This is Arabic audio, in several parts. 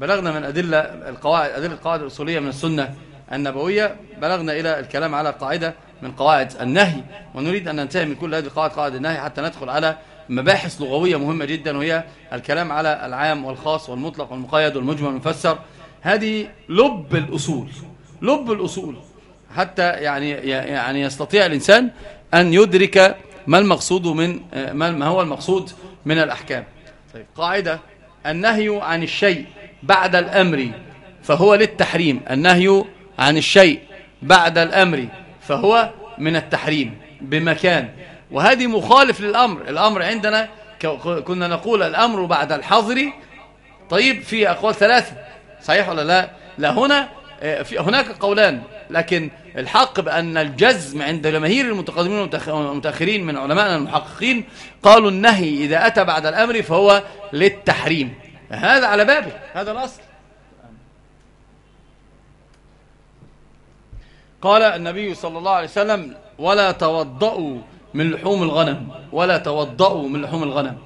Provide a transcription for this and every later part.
بلغنا من أدلة القواعد أدلة القواعد الأصولية من السنة النبوية بلغنا إلى الكلام على قاعدة من قواعد النهي ونريد أن ننتهي من كل هذه القواعد قواعد النهي حتى ندخل على مباحث لغوية مهمة جدا وهي الكلام على العام والخاص والمطلق والمقيد والمجمل والمفسر. هذه لب الأصول لب الأصول. حتى يعني يعني يستطيع الإنسان أن يدرك ما المقصود من ما هو المقصود من الأحكام. طيب قاعدة النهي عن الشيء. بعد الأمر فهو للتحريم. النهي عن الشيء بعد الأمر فهو من التحريم بمكان. وهذه مخالف للأمر. الأمر عندنا كنا نقول الأمر بعد الحظر. طيب في أقوال ثلاثة. صحيح ولا لا؟ لا هنا آه، هناك قولان. لكن الحق بأن الجزم عند جماهير المتقدمين والمتأخرين من علمائنا المحققين قالوا النهي إذا أتى بعد الأمر فهو للتحريم. هذا على بابه هذا الأصل. قال النبي صلى الله عليه وسلم ولا توضأوا من لحوم الغنم ولا توضأوا من لحوم الغنم.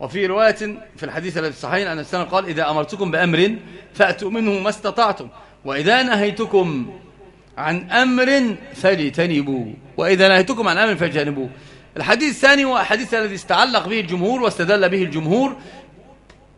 وفي رواية في الحديث الذي الصحيحين أن السلام قال إذا أمرتكم بأمر فأتوا منه ما استطعتم وإذا نهيتكم عن أمر فاجتنبوا وإذا نهيتكم عن أمر فاجتنبوا الحديث الثاني هو الحديث الذي استعلق به الجمهور واستدل به الجمهور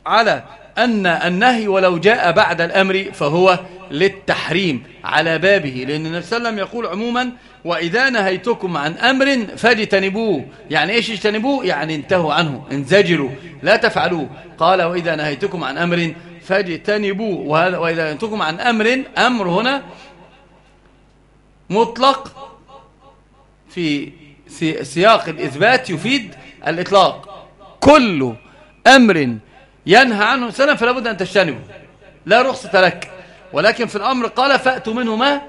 على أن النهي ولو جاء بعد الأمر فهو للتحريم على بابه لأن النبي صلى الله عليه وسلم يقول عموما وإذا نهيتكم عن أمر فاجتنبوه. يعني إيش اجتنبوه؟ يعني انتهوا عنه انزجروا لا تفعلوه. قال وإذا نهيتكم عن أمر فاجتنبوه. وإذا نهيتكم عن أمر أمر هنا مطلق في سياق الإثبات يفيد الإطلاق. كل أمر ينهى عنه سنة فلا بد أن تجتنبه. لا رخصة لك. ولكن في الأمر قال فأتوا منه ما؟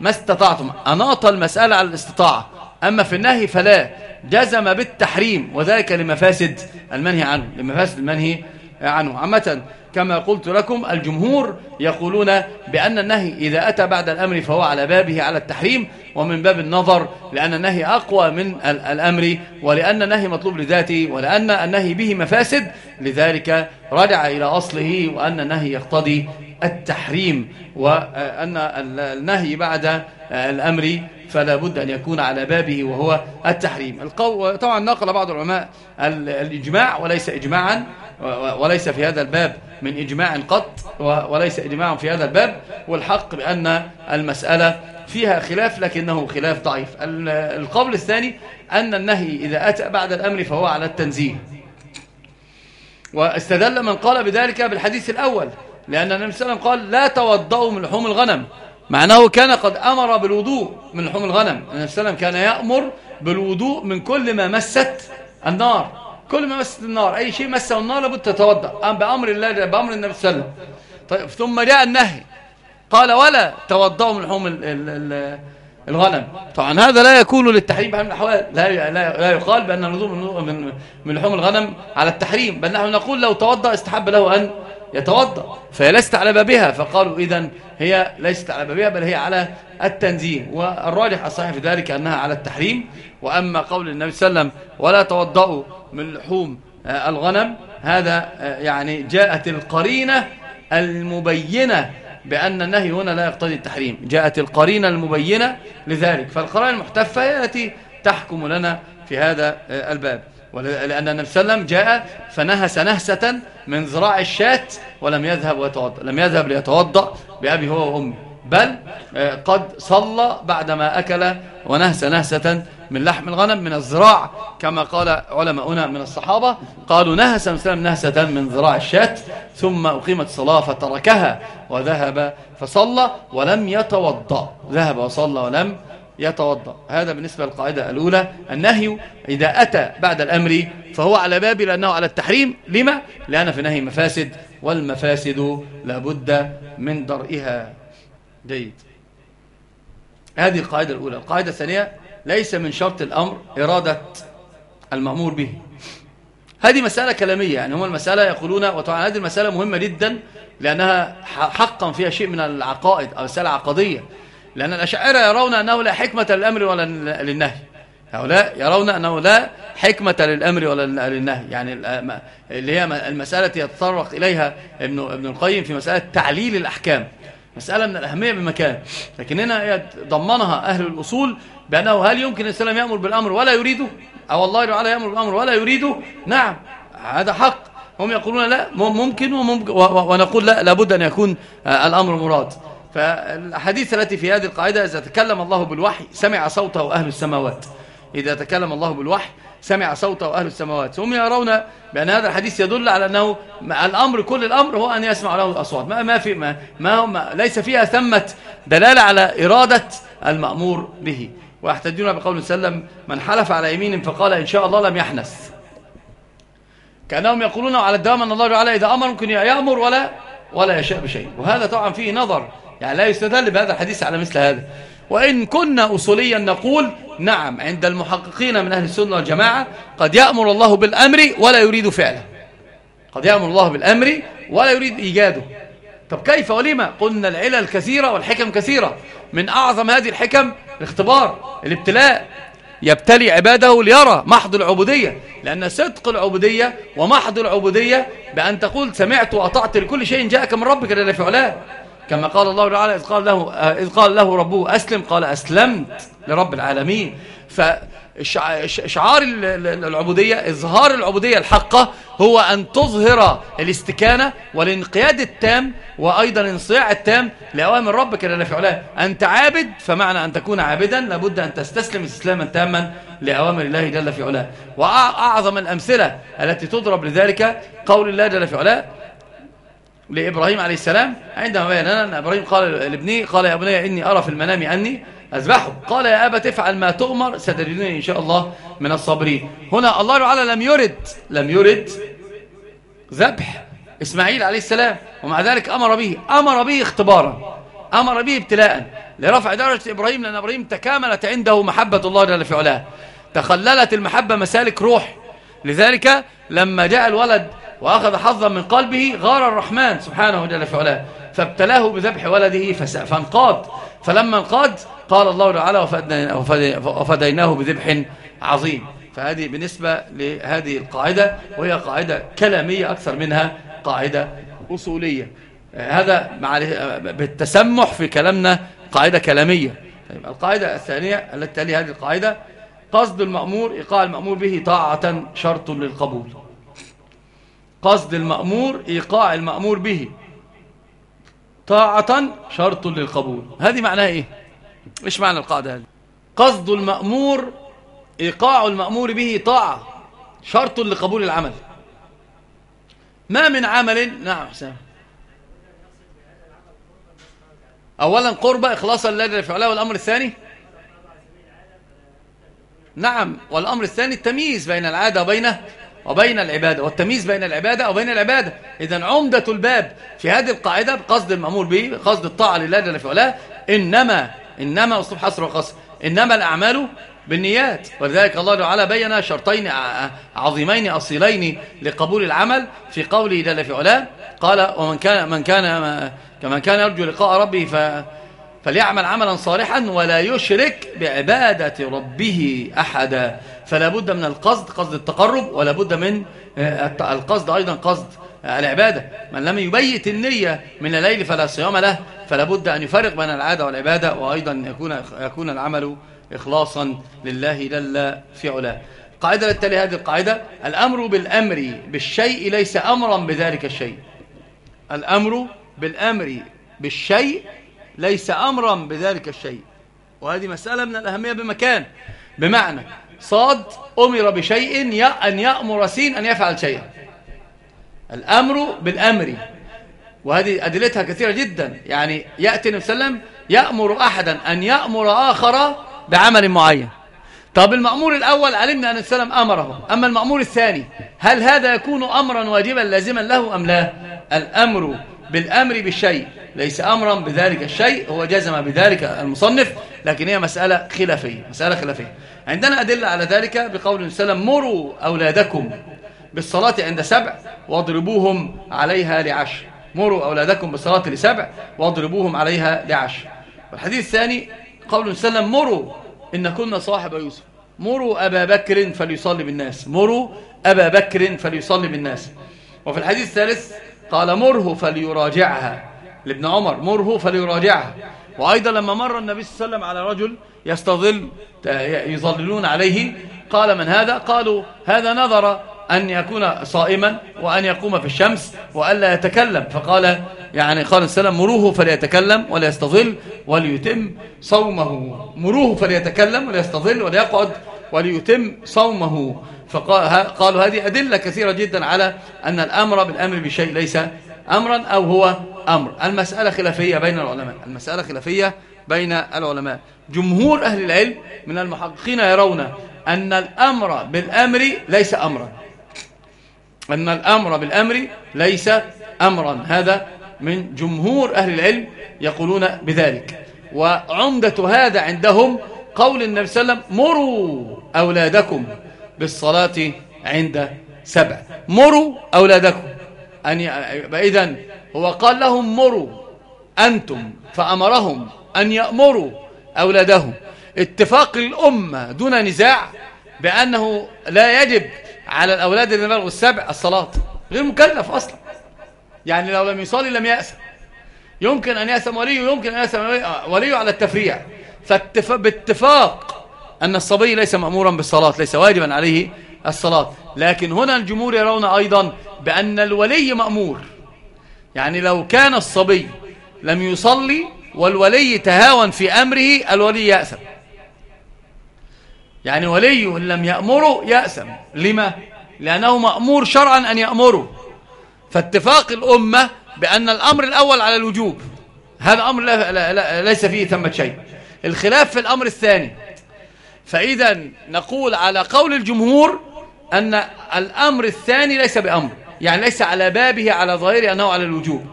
ما استطعتم. أناط المسألة على الاستطاعة. أما في النهي فلا. جزم بالتحريم. وذلك لمفاسد المنهي عنه. لمفاسد المنهي عنه. عامة كما قلت لكم الجمهور يقولون بأن النهي إذا أتى بعد الأمر فهو على بابه على التحريم ومن باب النظر لأن النهي أقوى من الأمر ولأن النهي مطلوب لذاته ولأن النهي به مفاسد لذلك رجع إلى أصله وأن النهي يقتضي التحريم وأن النهي بعد الأمر فلا بد أن يكون على بابه وهو التحريم. القو... طبعا نقل بعض العلماء الإجماع وليس إجماعا وليس في هذا الباب من إجماع قط وليس إجماع في هذا الباب والحق بأن المسألة فيها خلاف لكنه خلاف ضعيف. القول الثاني أن النهي إذا أتى بعد الأمر فهو على التنزيه. واستدل من قال بذلك بالحديث الأول لأن النبي صلى الله عليه وسلم قال لا توضأوا من لحوم الغنم. معناه كان قد أمر بالوضوء من لحوم الغنم. النبي صلى الله عليه وسلم كان يأمر بالوضوء من كل ما مست النار. كل ما مست النار. أي شيء مسه النار لابد تتوضأ. بأمر الله بأمر النبي صلى الله عليه وسلم. طيب ثم جاء النهي. قال ولا توضأوا من لحوم الغنم. طبعا هذا لا يكون للتحريم بحال الأحوال. لا لا يقال بأن الوضوء من من لحوم الغنم على التحريم. بل نحن نقول لو توضأ استحب له أن يتوضأ فهي ليست على بابها. فقالوا إذا هي ليست على بابها بل هي على التنزيه والراجح الصحيح في ذلك أنها على التحريم. وأما قول النبي صلى الله عليه وسلم ولا توضأوا من لحوم آه، الغنم. هذا آه، يعني جاءت القرينة المبينة بأن النهي هنا لا يقتضي التحريم. جاءت القرينة المبينة لذلك. فالقرائن المحتفة هي التي تحكم لنا في هذا آه، الباب. لأن النبي صلى الله عليه وسلم جاء فنهس نهسة من ذراع الشاة ولم يذهب ويتوضأ لم يذهب ليتوضأ بأبي هو وأمي بل آه، قد صلى بعدما أكل ونهس نهسة من لحم الغنم من الذراع كما قال علماؤنا من الصحابة قالوا نهس مسلم نهسة من ذراع الشاة ثم أقيمت الصلاة فتركها وذهب فصلى ولم يتوضأ ذهب وصلى ولم يتوضأ. هذا بالنسبة للقاعدة الأولى. النهي إذا أتى بعد الأمر فهو على باب لأنه على التحريم. لما؟ لأن في النهي مفاسد والمفاسد لابد من درئها. جيد. هذه القاعدة الأولى. القاعدة الثانية ليس من شرط الأمر إرادة المأمور به. هذه مسألة كلامية يعني هم المسألة يقولون وطبعا هذه المسألة مهمة جدا لأنها حقا فيها شيء من العقائد أو مسألة عقدية. لأن الأشاعرة يرون أنه لا حكمة للأمر ولا للنهي. هؤلاء يرون أنه لا حكمة للأمر ولا للنهي. يعني اللي هي المسألة يتطرق إليها ابن, ابن القيم في مسألة تعليل الأحكام. مسألة من الأهمية بمكان لكن هنا ضمنها أهل الأصول بأنه هل يمكن الإسلام يأمر بالأمر ولا يريده؟ أو الله تعالى يأمر بالأمر ولا يريده؟ نعم. هذا حق. هم يقولون لا ممكن وممكن ونقول لا لابد أن يكون آه، الأمر مراد. فالحديث التي في هذه القاعدة إذا تكلم الله بالوحي سمع صوته أهل السماوات. إذا تكلم الله بالوحي سمع صوته أهل السماوات. هم يرون بأن هذا الحديث يدل على أنه الأمر كل الأمر هو أن يسمع له الأصوات. ما, ما, في ما, ما, ما ليس فيها ثمة دلالة على إرادة المأمور به. ويحتجون بقول سلم من حلف على يمين فقال إن شاء الله لم يحنث. كأنهم يقولون على الدوام أن الله تعالى إذا أمر ممكن يأمر ولا ولا يشاء بشيء. وهذا طبعا فيه نظر يعني لا يستدل بهذا الحديث على مثل هذا. وإن كنا أصوليا نقول نعم عند المحققين من أهل السنة والجماعة قد يأمر الله بالأمر ولا يريد فعله. قد يأمر الله بالأمر ولا يريد إيجاده. طب كيف ولما؟ قلنا العلل كثيرة والحكم كثيرة. من أعظم هذه الحكم الاختبار الابتلاء. يبتلي عباده ليرى محض العبودية. لأن صدق العبودية ومحض العبودية بأن تقول سمعت وأطعت لكل شيء جاءك من ربك لله فعلاه كما قال الله تعالى إذ قال له, إذ قال له ربه أسلم. قال أسلمت لرب العالمين. فشعار العبودية إظهار العبودية الحقة هو أن تظهر الاستكانة والانقياد التام وأيضا الانصياع التام لأوامر ربك لله فعلها أنت عابد فمعنى أن تكون عابدا لابد أن تستسلم استسلاما تاما لأوامر الله جل في علاه وأعظم الأمثلة التي تضرب لذلك قول الله جل في علاه لإبراهيم عليه السلام. عندما بين لنا أن إبراهيم قال لابنه قال يا بني إني أرى في المنام أني أذبحه. قال يا أبا تفعل ما تؤمر ستجدني إن شاء الله من الصابرين. هنا الله تعالى لم يرد لم يرد ذبح إسماعيل عليه السلام ومع ذلك أمر به أمر به اختبارا أمر به ابتلاء لرفع درجة إبراهيم لأن إبراهيم تكاملت عنده محبة الله جل في علاه. تخللت المحبة مسالك روح. لذلك لما جاء الولد وأخذ حظا من قلبه غار الرحمن سبحانه جل في علاه. فابتلاه بذبح ولده فانقاد. فلما انقاد قال الله تعالى وفديناه بذبح عظيم. فهذه بالنسبة لهذه القاعدة وهي قاعدة كلامية أكثر منها قاعدة أصولية. هذا مع بالتسمح في كلامنا قاعدة كلامية. طيب القاعدة الثانية التي تلي هذه القاعدة قصد المأمور إيقاع المأمور به طاعة شرط للقبول. قصد المأمور إيقاع المأمور به. طاعة شرط للقبول. هذه معناها إيه؟ إيش معنى القاعدة هذه؟ قصد المأمور إيقاع المأمور به طاعة شرط لقبول العمل. ما من عمل نعم سام أولا قربة إخلاصا لله فعلها والأمر الثاني؟ نعم والأمر الثاني التمييز بين العادة وبين وبين العبادة والتمييز بين العبادة وبين العبادة. إذا عمدة الباب في هذه القاعدة بقصد المأمور به قصد الطاعة لله جل في إنما إنما أسلوب حصر وقصر. إنما الأعمال بالنيات. ولذلك الله تعالى بين شرطين عظيمين أصيلين لقبول العمل في قوله جل في علاه. قال ومن كان من كان كمن كان يرجو لقاء ربه ف فليعمل عملا صالحا ولا يشرك بعبادة ربه أحدا. فلا بد من القصد قصد التقرب ولا بد من آه، القصد أيضا قصد العبادة. من لم يبيت النية من الليل فلا صيام له فلا بد أن يفرق بين العادة والعبادة وأيضا يكون, يكون العمل إخلاصا لله جل في علاه. قاعدة التالي هذه القاعدة الأمر بالأمر بالشيء ليس أمرا بذلك الشيء. الأمر بالأمر بالشيء ليس أمرا بذلك الشيء. وهذه مسألة من الأهمية بمكان بمعنى صاد أمر بشيء أن يأمر سين أن يفعل شيئا. الأمر بالأمر. وهذه أدلتها كثيرة جدا. يعني يأتي النبي صلى الله عليه وسلم يأمر أحدا أن يأمر آخر بعمل معين. طب المأمور الأول علمنا أن السلام أمره. أما المأمور الثاني هل هذا يكون أمرا واجبا لازما له أم لا؟ الأمر بالأمر بالشيء. ليس أمرا بذلك الشيء هو جزم بذلك المصنف لكن هي مسألة خلافية مسألة خلافية. عندنا أدلة على ذلك بقول السلام مروا أولادكم بالصلاة عند سبع واضربوهم عليها لعشر. مروا أولادكم بالصلاة لسبع واضربوهم عليها لعشر. والحديث الثاني قول السلام مروا إن كنا صاحب يوسف. مروا أبا بكر فليصلي بالناس. مروا أبا بكر فليصلي بالناس. وفي الحديث الثالث قال مره فليراجعها. لابن عمر مره فليراجعها. وأيضا لما مر النبي صلى الله عليه وسلم على رجل يستظل يظللون عليه قال من هذا؟ قالوا هذا نظر أن يكون صائما وأن يقوم في الشمس وألا يتكلم. فقال يعني قال السلام مروه فليتكلم وليستظل وليتم صومه. مروه فليتكلم وليستظل وليقعد وليتم صومه. فقالوا هذه أدلة كثيرة جدا على أن الأمر بالأمر بشيء ليس أمرا أو هو أمر. المسألة خلافية بين العلماء. المسألة خلافية بين العلماء. جمهور أهل العلم من المحققين يرون أن الأمر بالأمر ليس أمرا. أن الأمر بالأمر ليس أمرا. هذا من جمهور أهل العلم يقولون بذلك. وعمدة هذا عندهم قول النبي صلى الله عليه وسلم مروا أولادكم بالصلاة عند سبع. مروا أولادكم. أن إذن هو قال لهم مروا أنتم. فأمرهم أن يأمروا أولادهم. اتفاق الأمة دون نزاع بأنه لا يجب على الأولاد اللي بلغوا السبع الصلاة. غير مكلف أصلا. يعني لو لم يصلي لم يأسم يمكن أن يأسم وليه يمكن أن يأسم وليه على التفريع. فباتفاق أن الصبي ليس مأمورا بالصلاة ليس واجبا عليه الصلاة. لكن هنا الجمهور يرون أيضا بأن الولي مأمور. يعني لو كان الصبي لم يصلي والولي تهاون في أمره الولي يأسم يعني ولي لم يأمره يأسم لما؟ لأنه مأمور شرعا أن يأمره. فاتفاق الأمة بأن الأمر الأول على الوجوب. هذا أمر لا لا ليس فيه ثمة شيء. الخلاف في الأمر الثاني. فإذا نقول على قول الجمهور أن الأمر الثاني ليس بأمر يعني ليس على بابه على ظاهره أنه على الوجوب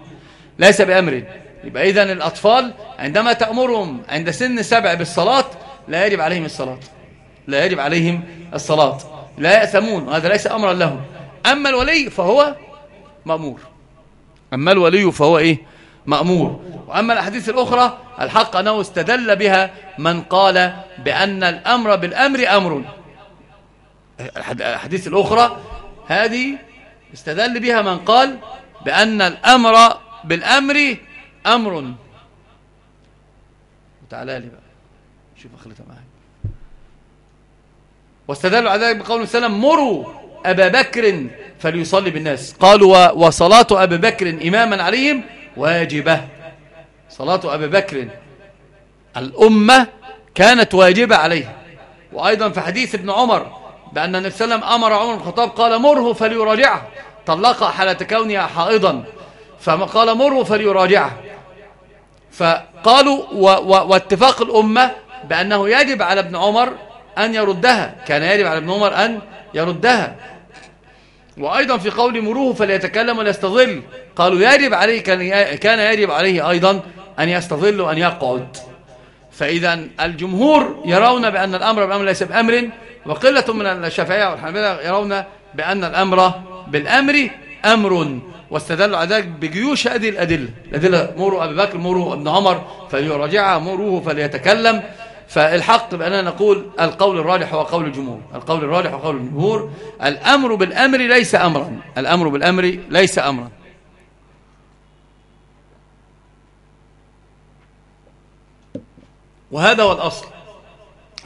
ليس بأمر. يبقى إذا الأطفال عندما تأمرهم عند سن سبع بالصلاة لا يجب عليهم الصلاة لا يجب عليهم الصلاة لا يأثمون وهذا ليس أمرا لهم. أما الولي فهو مأمور. أما الولي فهو إيه؟ مأمور. وأما الأحاديث الأخرى الحق أنه استدل بها من قال بأن الأمر بالأمر أمر. الحديث الأخرى هذه استدل بها من قال بأن الأمر بالأمر أمر. وتعالى لي بقى. شوف أخلتها معي واستدلوا على ذلك بقول وسلم مروا أبا بكر فليصلي بالناس. قالوا وصلاة أبي بكر إماما عليهم واجبة. صلاة أبي بكر الأمة كانت واجبة عليها. وأيضا في حديث ابن عمر بأن النبي صلى الله عليه وسلم أمر عمر بن الخطاب قال مره فليراجعه. طلقها حالة كونها حائضا. فقال مره فليراجعه. فقالوا و و واتفاق الأمة بأنه يجب على ابن عمر أن يردها. كان يجب على ابن عمر أن يردها. وأيضا في قول مروه فليتكلم وليستظل. قالوا يجب عليه كان يجب عليه أيضا أن يستظل وأن يقعد. فإذا الجمهور يرون بأن الأمر بالأمر ليس بأمر وقلة من الشافعية والحنابلة يرون بأن الأمر بالأمر أمر واستدلوا على ذلك بجيوش هذه الأدلة. الأدلة مروا أبي بكر مروا أبن عمر فليراجعها مروه فليتكلم. فالحق بأننا نقول القول الراجح هو قول الجمهور. القول الراجح هو قول الجمهور. الأمر بالأمر ليس أمرا. الأمر بالأمر ليس أمرا. وهذا هو الأصل.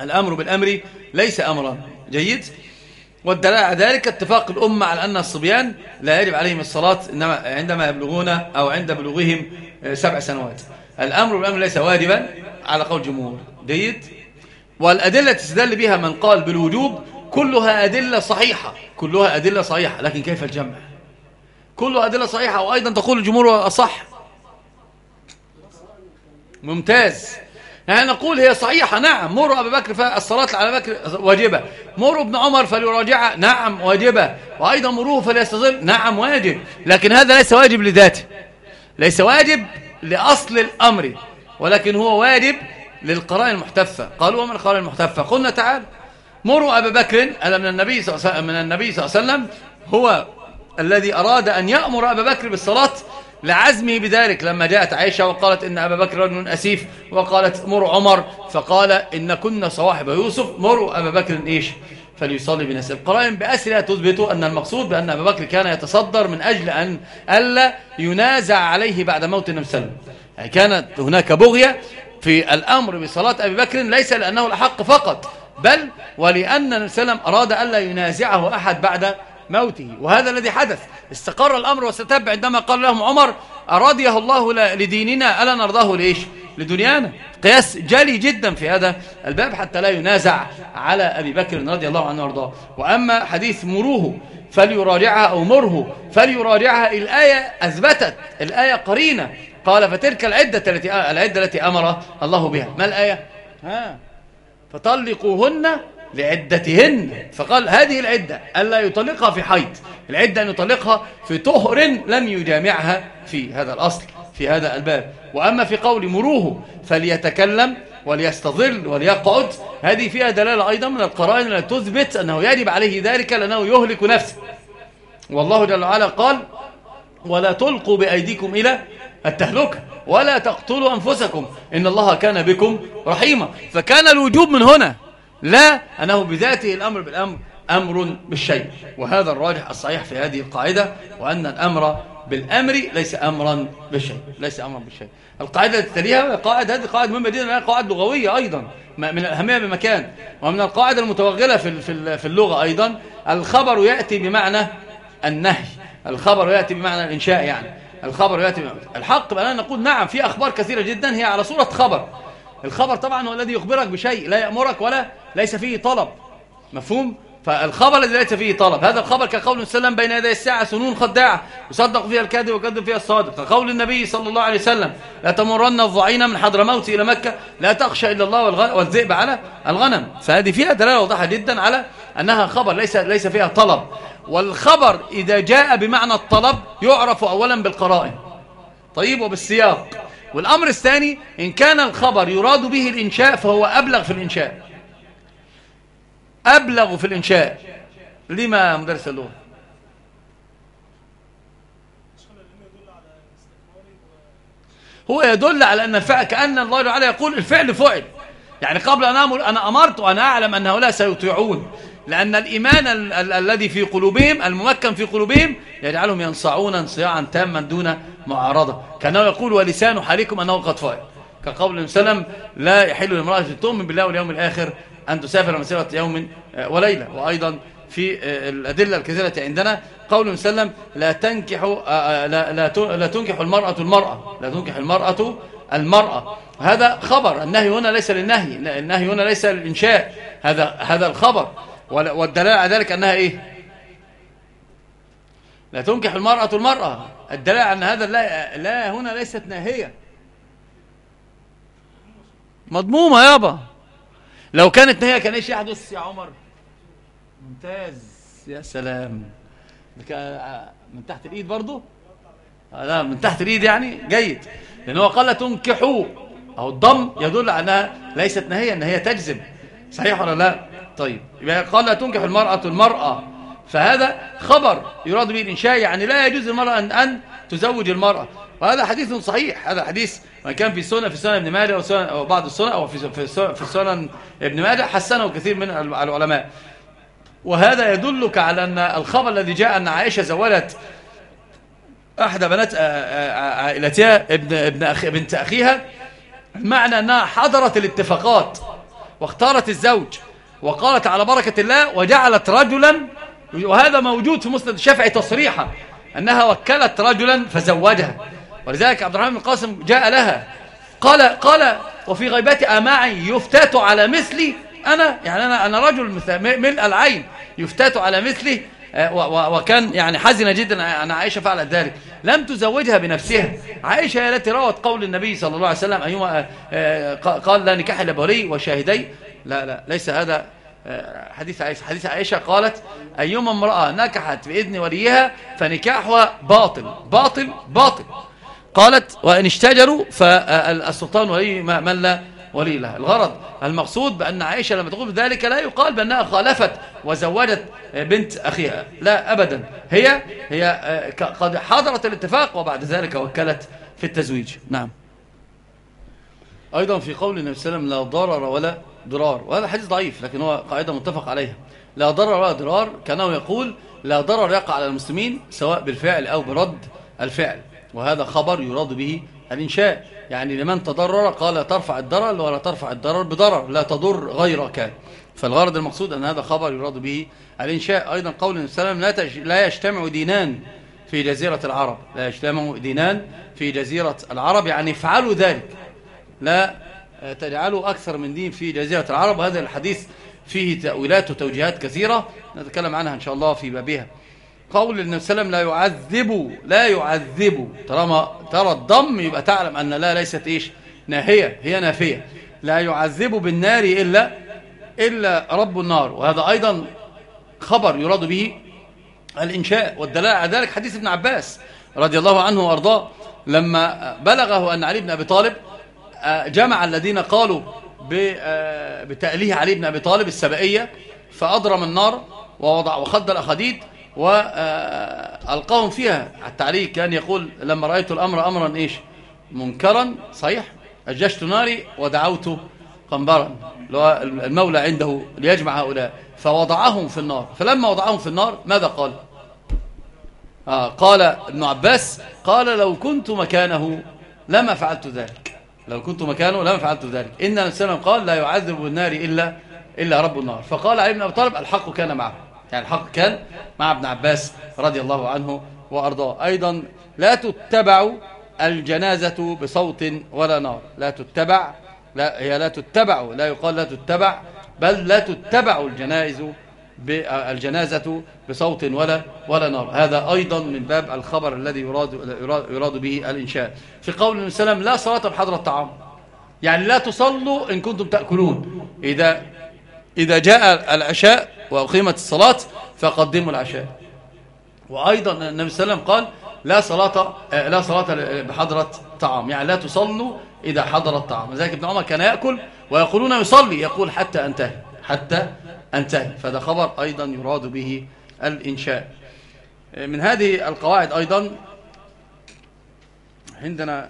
الأمر بالأمر ليس أمرا. جيد؟ والدلالة على ذلك اتفاق الأمة على أن الصبيان لا يجب عليهم الصلاة عندما يبلغون أو عند بلوغهم سبع سنوات. الأمر بالأمر ليس واجبا على قول الجمهور. جيد؟ والأدلة تستدل بها من قال بالوجوب كلها أدلة صحيحة. كلها أدلة صحيحة. لكن كيف الجمع؟ كلها أدلة صحيحة. وأيضا تقول الجمهور أصح ممتاز. يعني نقول هي صحيحة. نعم. مروا أبي بكر فالصلاة على بكر واجبة. مروا ابن عمر فليراجع نعم واجبة. وأيضا مروه فليستظل. نعم واجب. لكن هذا ليس واجب لذاته. ليس واجب لأصل الأمر ولكن هو واجب للقرائن المحتفة. قالوا ومن القرائن المحتفة؟ قلنا تعال مروا أبا بكر ألا من النبي صلى من النبي صلى الله عليه وسلم هو الذي أراد أن يأمر أبا بكر بالصلاة لعزمه بذلك. لما جاءت عائشة وقالت إن أبا بكر رجل أسيف وقالت مر عمر فقال إن كنا صواحب يوسف مروا أبا بكر إيش؟ فليصلي بالناس القرائن بأسرها تثبت أن المقصود بأن أبا بكر كان يتصدر من أجل أن ألا ينازع عليه بعد موت النبي صلى الله عليه وسلم. يعني كانت هناك بغية في الأمر بصلاة أبي بكر ليس لأنه الحق فقط بل ولأن النبي صلى الله عليه وسلم أراد ألا ينازعه أحد بعد موته. وهذا الذي حدث. استقر الأمر وستب عندما قال لهم عمر أراديه الله لديننا ألا نرضاه لإيش؟ لدنيانا. قياس جلي جدا في هذا الباب حتى لا ينازع على أبي بكر رضي الله عنه وأرضاه. وأما حديث مروه فليراجعها أو مره فليراجعها الآية أثبتت. الآية قرينة. قال فتلك العدة التي العدة التي أمر الله بها. ما الآية؟ ها. فطلقوهن لعدتهن. فقال هذه العدة ألا يطلقها في حيض. العدة أن يطلقها في طهر لم يجامعها في هذا الأصل في هذا الباب. وأما في قول مروه فليتكلم وليستظل وليقعد هذه فيها دلالة أيضا من القرائن التي تثبت أنه يجب عليه ذلك لأنه يهلك نفسه. والله جل وعلا قال ولا تلقوا بأيديكم إلى التهلكة ولا تقتلوا أنفسكم إن الله كان بكم رحيما. فكان الوجوب من هنا. لا أنه بذاته الأمر بالأمر أمر بالشيء. وهذا الراجح الصحيح في هذه القاعدة وأن الأمر بالأمر ليس أمرا بالشيء ليس أمرا بالشيء. القاعدة التي تليها قاعدة هذه قاعدة مهمة جدا قاعدة لغوية أيضا من الأهمية بمكان. ومن القاعدة المتوغلة في في اللغة أيضا الخبر يأتي بمعنى النهي الخبر يأتي بمعنى الإنشاء يعني. الخبر يأتي بمعنى الحق بأننا نقول نعم في أخبار كثيرة جدا هي على صورة خبر. الخبر طبعا هو الذي يخبرك بشيء لا يأمرك ولا ليس فيه طلب. مفهوم؟ فالخبر الذي ليس فيه طلب. هذا الخبر كقول وسلم بين يدي الساعة سنون خداعة. يصدق فيها الكاذب ويكذب فيها الصادق. كقول النبي صلى الله عليه وسلم لا تمرن الضعين من حضرموت إلى مكة لا تخشى إلا الله والذئب على الغنم. فهذه فيها دلالة واضحة جدا على أنها خبر ليس, ليس فيها طلب. والخبر إذا جاء بمعنى الطلب يعرف أولا بالقرائن. طيب وبالسياق. والأمر الثاني إن كان الخبر يراد به الإنشاء فهو أبلغ في الإنشاء. أبلغ في الإنشاء. لما مدرس اللغة هو يدل على أن الفعل كأن الله تعالى يقول الفعل فعل. يعني قبل أن أمر أنا أمرت وأنا أعلم أن هؤلاء سيطيعون. لأن الإيمان ال ال الذي في قلوبهم الممكن في قلوبهم يجعلهم ينصعون انصياعا تاما دون معارضة. كأنه يقول ولسان حالكم أنه قد فعل كقول وسلم لا يحل لامرأة تؤمن بالله واليوم الآخر أن تسافر مسيرة يوم آه، وليلة. وأيضا في آه، الأدلة الكثيرة عندنا قول وسلم لا تنكح آه، لا, لا, لا تنكح المرأة المرأة. لا تنكح المرأة المرأة. هذا خبر. النهي هنا ليس للنهي. النهي هنا ليس للإنشاء. هذا هذا الخبر. والدلالة على ذلك أنها إيه؟ لا تنكح المرأة المرأة. الدلالة أن هذا لا, لا هنا ليست ناهية. مضمومة يابا لو كانت ناهية كان إيش؟ يحدث يا عمر. ممتاز. يا سلام. من تحت الإيد برضو؟ آه، لا من تحت الإيد يعني؟ جيد. لأن هو قال تنكحوا. أو الضم يدل على أنها ليست نهيه أن هي تجزم صحيح ولا لا؟ طيب يبقى قال لا تنكح المرأة المرأة. فهذا خبر يراد به الإنشاء يعني لا يجوز المرأة أن, أن تزوج المرأة. وهذا حديث صحيح هذا حديث وإن كان في سنة في سنة ابن ماجه أو, أو بعض السنة أو في في سنن ابن ماجه حسنه كثير من العلماء. وهذا يدلك على أن الخبر الذي جاء أن عائشة زوجت أحد بنات عائلتها ابن ابن أخي بنت أخيها المعنى أنها حضرت الاتفاقات واختارت الزوج. وقالت على بركة الله وجعلت رجلا وهذا موجود في مسند الشافعي تصريحا أنها وكلت رجلا فزوجها. ولذلك عبد الرحمن بن قاسم جاء لها قال قال وفي غيبات أماعي يفتات على مثلي؟ أنا يعني أنا, أنا رجل ملء العين يفتات على مثلي آه، وكان يعني حزن جدا أن عائشة فعلت ذلك. لم تزوجها بنفسها. عائشة التي روت قول النبي صلى الله عليه وسلم آه، آه، قال لا نكاح إلا وشاهدي. لا لا ليس هذا حديث عائشة. حديث عائشة قالت أيما امرأة نكحت بإذن وليها فنكاحها باطل باطل باطل. قالت وإن اشتجروا فالسلطان ولي من لا ولي لها. الغرض المقصود بأن عائشة لما تقول ذلك لا يقال بأنها خالفت وزوجت بنت أخيها. لا أبدا. هي هي آه، قد حضرت الاتفاق وبعد ذلك وكلت في التزويج. نعم. أيضا في قول النبي صلى الله عليه وسلم لا ضرر ولا ضرار. وهذا حديث ضعيف لكن هو قاعدة متفق عليها. لا ضرر ولا ضرار كانه يقول لا ضرر يقع على المسلمين سواء بالفعل أو برد الفعل. وهذا خبر يراد به الإنشاء. يعني لمن تضرر قال ترفع الضرر ولا ترفع الضرر بضرر لا تضر غيرك. فالغرض المقصود أن هذا خبر يراد به الإنشاء. أيضا قول النبي صلى الله عليه وسلم لا يجتمع دينان في جزيرة العرب. لا يجتمع دينان في جزيرة العرب. يعني افعلوا ذلك. لا تجعلوا أكثر من دين في جزيرة العرب. وهذا الحديث فيه تأويلات وتوجيهات كثيرة نتكلم عنها إن شاء الله في بابها. قول النبي صلى الله عليه وسلم لا يعذب لا يعذب. طالما ترى الضم يبقى تعلم أن لا ليست إيش؟ ناهية هي نافية. لا يعذب بالنار إلا إلا رب النار. وهذا أيضا خبر يراد به الإنشاء والدلالة على ذلك حديث ابن عباس رضي الله عنه وأرضاه. لما بلغه أن علي بن أبي طالب آه، جمع الذين قالوا آه، بتأليه علي بن أبي طالب السبائية فأضرم النار ووضع وخد الأخديد وألقاهم فيها. التعليق كان يقول لما رأيت الأمر أمرا إيش؟ منكرا صحيح. أجشت ناري ودعوت قنبرا. المولى عنده ليجمع هؤلاء. فوضعهم في النار. فلما وضعهم في النار ماذا قال؟ آه قال ابن عباس قال لو كنت مكانه لما فعلت ذلك. لو كنت مكانه لما فعلت ذلك. إن النبي قال لا يعذب بالنار إلا, إلا رب النار. فقال علي بن أبي طالب الحق كان معه. يعني الحق كان مع ابن عباس رضي الله عنه وأرضاه. أيضا لا تتبع الجنازة بصوت ولا نار. لا تتبع لا هي لا تتبع لا يقال لا تتبع بل لا تتبع الجنائز الجنازة بصوت ولا ولا نار. هذا أيضا من باب الخبر الذي يراد, يراد به الإنشاء. في قول النبي صلى الله عليه وسلم لا صلاة بحضر الطعام. يعني لا تصلوا إن كنتم تأكلون. إذا, إذا جاء العشاء وأقيمت الصلاة فقدموا العشاء. وأيضا النبي صلى الله عليه وسلم قال لا صلاة لا صلاة بحضرة طعام يعني لا تصلوا إذا حضر الطعام لذلك ابن عمر كان يأكل ويقولون يصلي يقول حتى أنتهي حتى أنتهي. فهذا خبر أيضا يراد به الإنشاء. من هذه القواعد أيضا عندنا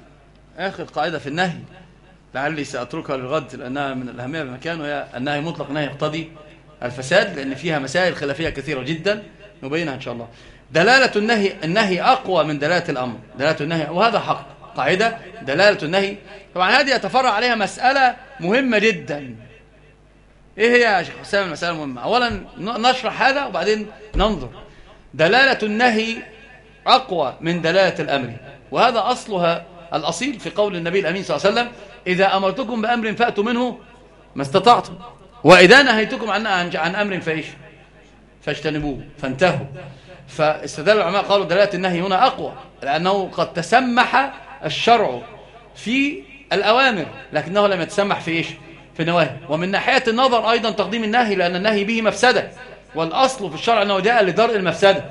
آخر قاعدة في النهي. لعلي سأتركها للغد لأنها من الأهمية بمكان وهي النهي مطلق نهي يقتضي الفساد لأن فيها مسائل خلافية كثيرة جدا نبينها إن شاء الله. دلالة النهي النهي أقوى من دلالة الأمر. دلالة النهي وهذا حق قاعدة. دلالة النهي طبعا هذه يتفرع عليها مسألة مهمة جدا. إيه هي يا شيخ حسام المسألة المهمة؟ اولا نشرح هذا وبعدين ننظر. دلالة النهي أقوى من دلالة الأمر وهذا أصلها الأصيل في قول النبي الأمين صلى الله عليه وسلم إذا أمرتكم بأمر فأتوا منه ما استطعتم. وإذا نهيتكم عن عن أمر فإيش؟ فاجتنبوه فانتهوا. فاستدل العلماء قالوا دلالة النهي هنا أقوى لأنه قد تسمح الشرع في الأوامر لكنه لم يتسمح في إيش؟ في النواهي. ومن ناحية النظر أيضا تقديم النهي لأن النهي به مفسدة. والأصل في الشرع أنه جاء لدرء المفسدة.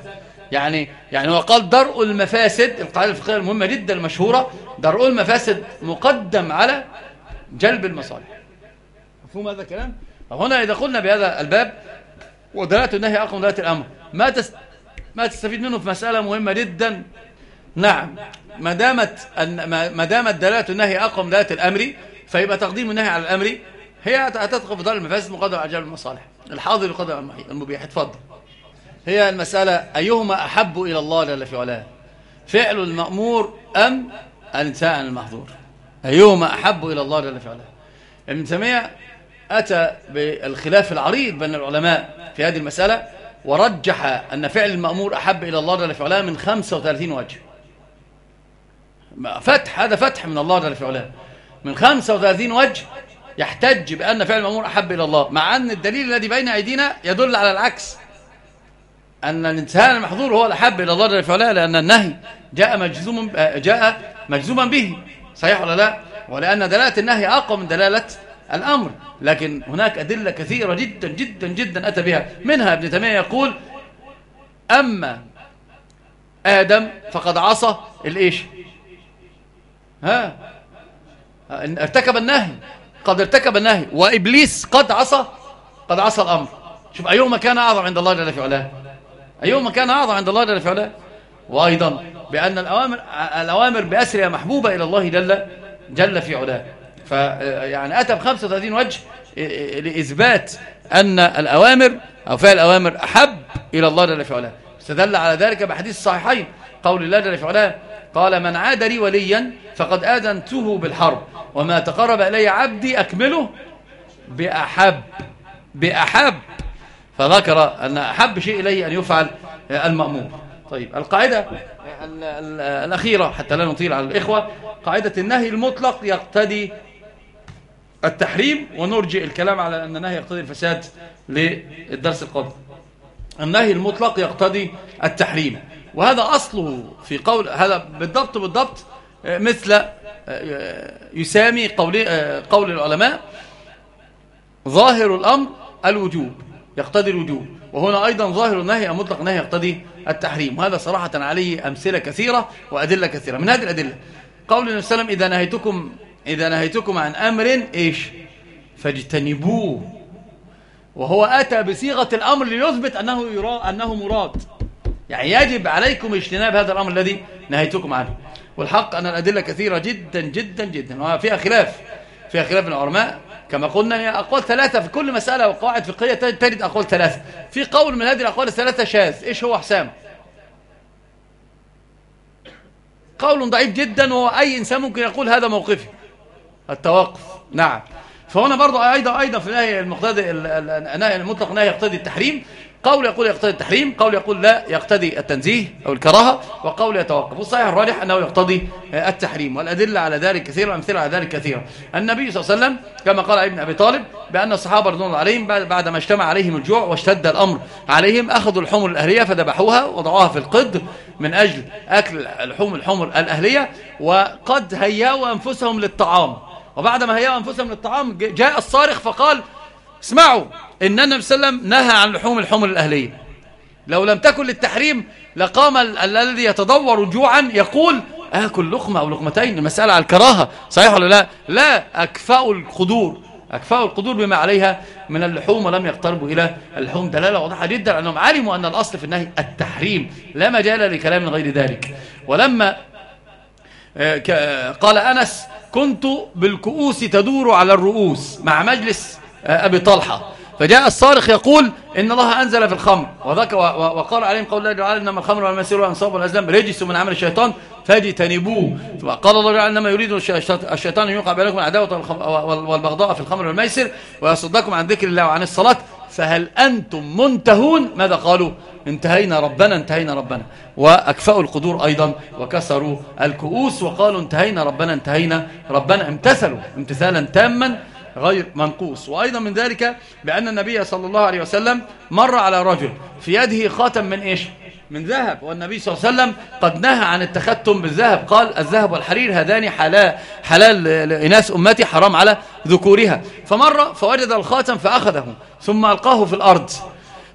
يعني يعني هو قال درء المفاسد القاعدة الفقهية المهمة جدا المشهورة درء المفاسد مقدم على جلب المصالح. مفهوم هذا الكلام؟ هنا إذا قلنا بهذا الباب ودلالة النهي أقوى من دلالة الأمر. ما. ما تستفيد منه في مسألة مهمة جدا. نعم ما دامت ما دامت دلالة النهي أقوى من دلالة الأمر فيبقى تقديم النهي على الأمر هي هتدخل في دار المفاسد على جلب المصالح. الحاضر يقدم المبيح. اتفضل. هي المسألة أيهما أحب إلى الله جل في علاه؟ فعل المأمور أم الانتهاء عن المحظور؟ أيهما أحب إلى الله جل في علاه؟ ابن تيمية أتى بالخلاف العريض بين العلماء في هذه المسألة ورجح أن فعل المأمور أحب إلى الله جل في علاه من 35 وجه. فتح هذا فتح من الله جل في علاه. من 35 وجه يحتج بأن فعل المأمور أحب إلى الله مع أن الدليل الذي بين أيدينا يدل على العكس. أن الانتهاء المحظور هو الأحب إلى الله جل وعلا لأن النهي جاء مجزوما جاء مجزوما به. صحيح ولا لا؟ ولأن دلالة النهي أقوى من دلالة الأمر لكن هناك أدلة كثيرة جدا جدا جدا أتى بها. منها ابن تيمية يقول أما آدم فقد عصى الإيش؟ ها؟ ارتكب النهي قد ارتكب النهي وإبليس قد عصى قد عصى الأمر. شوف أيهما كان أعظم عند الله جل في علاه؟ أيهما كان أعظم عند الله جل في علاه؟ وأيضا بأن الأوامر, الأوامر بأسرها محبوبة إلى الله جل, جل في علاه. فيعني أتى ب 35 وجه لإثبات أن الأوامر أو فعل الأوامر أحب إلى الله جل في علاه استدل على ذلك بحديث الصحيحين. قول الله جل في علاه قال من عاد لي وليا فقد آذنته بالحرب وما تقرب إلي عبدي أكمله بأحب بأحب. فذكر أن أحب شيء إليه أن يفعل المأمور. طيب القاعدة الأخيرة حتى لا نطيل على الإخوة قاعدة النهي المطلق يقتدي التحريم ونرجئ الكلام على أن النهي يقتضي الفساد للدرس القادم. النهي المطلق يقتضي التحريم. وهذا أصله في قول هذا بالضبط بالضبط مثل يسامي قول, قول العلماء ظاهر الأمر الوجوب يقتضي الوجوب. وهنا أيضا ظاهر النهي المطلق النهي يقتضي التحريم. وهذا صراحة عليه أمثلة كثيرة وأدلة كثيرة. من هذه الأدلة قول النبي صلى الله عليه وسلم إذا نهيتكم إذا نهيتكم عن أمر إيش؟ فاجتنبوه. وهو أتى بصيغة الأمر ليثبت أنه, يرى أنه مراد. يعني يجب عليكم اجتناب هذا الأمر الذي نهيتكم عنه. والحق أن الأدلة كثيرة جدا جدا جدا. وفيها خلاف. فيها خلاف من العلماء. كما قلنا أقوال ثلاثة. في كل مسألة وقواعد فقهية تجد أقوال ثلاثة. في قول من هذه الأقوال الثلاثة شاذ. إيش هو حسام قول ضعيف جدا وهو أي إنسان ممكن يقول هذا موقفي. التوقف. نعم. فهنا برضو أيضا أيضا في النهي المقتضي النهي المطلق نهي يقتضي التحريم. قول يقول يقتضي التحريم قول يقول لا يقتضي التنزيه أو الكراهة وقول يتوقف. والصحيح الراجح أنه يقتضي التحريم. والأدلة على ذلك كثيرة والأمثلة على ذلك كثيرة. النبي صلى الله عليه وسلم كما قال ابن أبي طالب بأن الصحابة رضوان الله عليهم بعد ما اجتمع عليهم الجوع واشتد الأمر عليهم أخذوا الحمر الأهلية فذبحوها وضعوها في القد من أجل أكل الحمر الحمر الأهلية وقد هيأوا أنفسهم للطعام. وبعدما هيأوا أنفسهم للطعام جاء الصارخ فقال اسمعوا إن النبي صلى الله عليه وسلم نهى عن لحوم الحمر الأهلية. لو لم تكن للتحريم لقام الذي يتدور جوعا يقول آكل لقمة أو لقمتين المسألة على الكراهة. صحيح ولا لا؟ لا أكفاء القدور أكفاء القدور بما عليها من اللحوم ولم يقتربوا إلى اللحوم. دلالة واضحة جدا أنهم علموا أن الأصل في النهي التحريم. لا مجال لكلام غير ذلك. ولما آه، قال أنس كنت بالكؤوس تدور على الرؤوس مع مجلس آه، أبي طلحة. فجاء الصارخ يقول إن الله أنزل في الخمر. وذكر وقال عليهم قول الله تعالى إنما الخمر والمسير والأنصاب والأزلام رجس من عمل الشيطان فاجتنبوه. وقال الله تعالى إنما يريد الشيطان أن يوقع بينكم العداوة والبغضاء في الخمر والميسر ويصدكم عن ذكر الله وعن الصلاة. فهل أنتم منتهون؟ ماذا قالوا؟ انتهينا ربنا انتهينا ربنا. وأكفأوا القدور أيضا وكسروا الكؤوس وقالوا انتهينا ربنا انتهينا ربنا. امتثلوا امتثالا تاما غير منقوص. وأيضا من ذلك بأن النبي صلى الله عليه وسلم مر على رجل في يده خاتم من إيش؟ من ذهب. والنبي صلى الله عليه وسلم قد نهى عن التختم بالذهب. قال الذهب والحرير هذان حلال, حلال لإناس أمتي حرام على ذكورها. فمر فوجد الخاتم فأخذه ثم ألقاه في الأرض.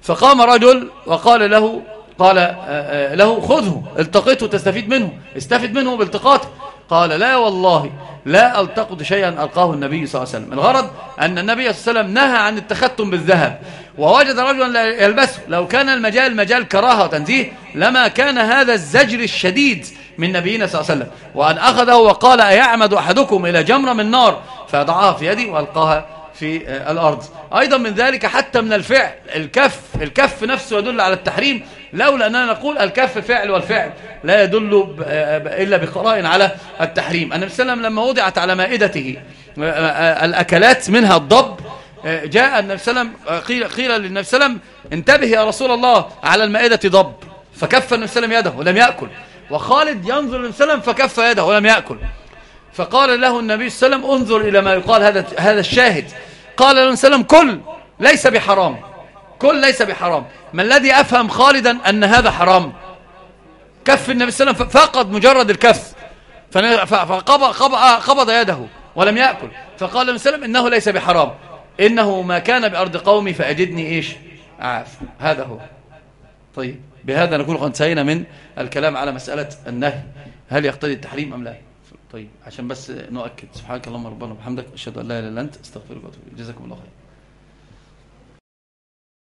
فقام رجل وقال له قال آه، آه، له خذه التقطه تستفيد منه استفد منه بالتقاطه قال لا والله لا ألتقط شيئا ألقاه النبي صلى الله عليه وسلم. الغرض أن النبي صلى الله عليه وسلم نهى عن التختم بالذهب. ووجد رجلا يلبسه. لو كان المجال مجال كراهة وتنزيه لما كان هذا الزجر الشديد من نبينا صلى الله عليه وسلم. وأن أخذه وقال أيعمد أحدكم إلى جمرة من نار؟ فيضعها في يدي وألقاها في آه، الأرض. أيضا من ذلك حتى من الفعل. الكف الكف نفسه يدل على التحريم. لولا أننا نقول الكف فعل والفعل لا يدل آه، إلا بقراء على التحريم. النبي صلى الله عليه وسلم لما وضعت على مائدته آه، الأكلات منها الضب جاء النبي صلى الله عليه وسلم قيل, قيل للنبي صلى الله عليه وسلم انتبه يا رسول الله على المائدة ضب. فكف النبي صلى الله عليه وسلم يده ولم يأكل. وخالد ينظر للنبي صلى الله عليه وسلم فكف يده ولم يأكل. فقال له النبي صلى الله عليه وسلم انظر إلى ما يقال هذا هذا الشاهد. قال له وسلم كل ليس بحرام. كل ليس بحرام. ما الذي أفهم خالدا أن هذا حرام؟ كف النبي صلى الله عليه وسلم فقد مجرد الكف. فقبض يده ولم يأكل. فقال النبي صلى الله عليه وسلم إنه ليس بحرام. إنه ما كان بأرض قومي فأجدني إيش؟ عاف هذا هو. طيب. بهذا نكون قد انتهينا من الكلام على مسألة النهي. هل يقتضي التحريم أم لا؟ طيب. عشان بس نؤكد. سبحانك اللهم ربنا وبحمدك. أشهد أن لا إله إلا أنت. أستغفرك وأتوب إليك. جزاكم الله خير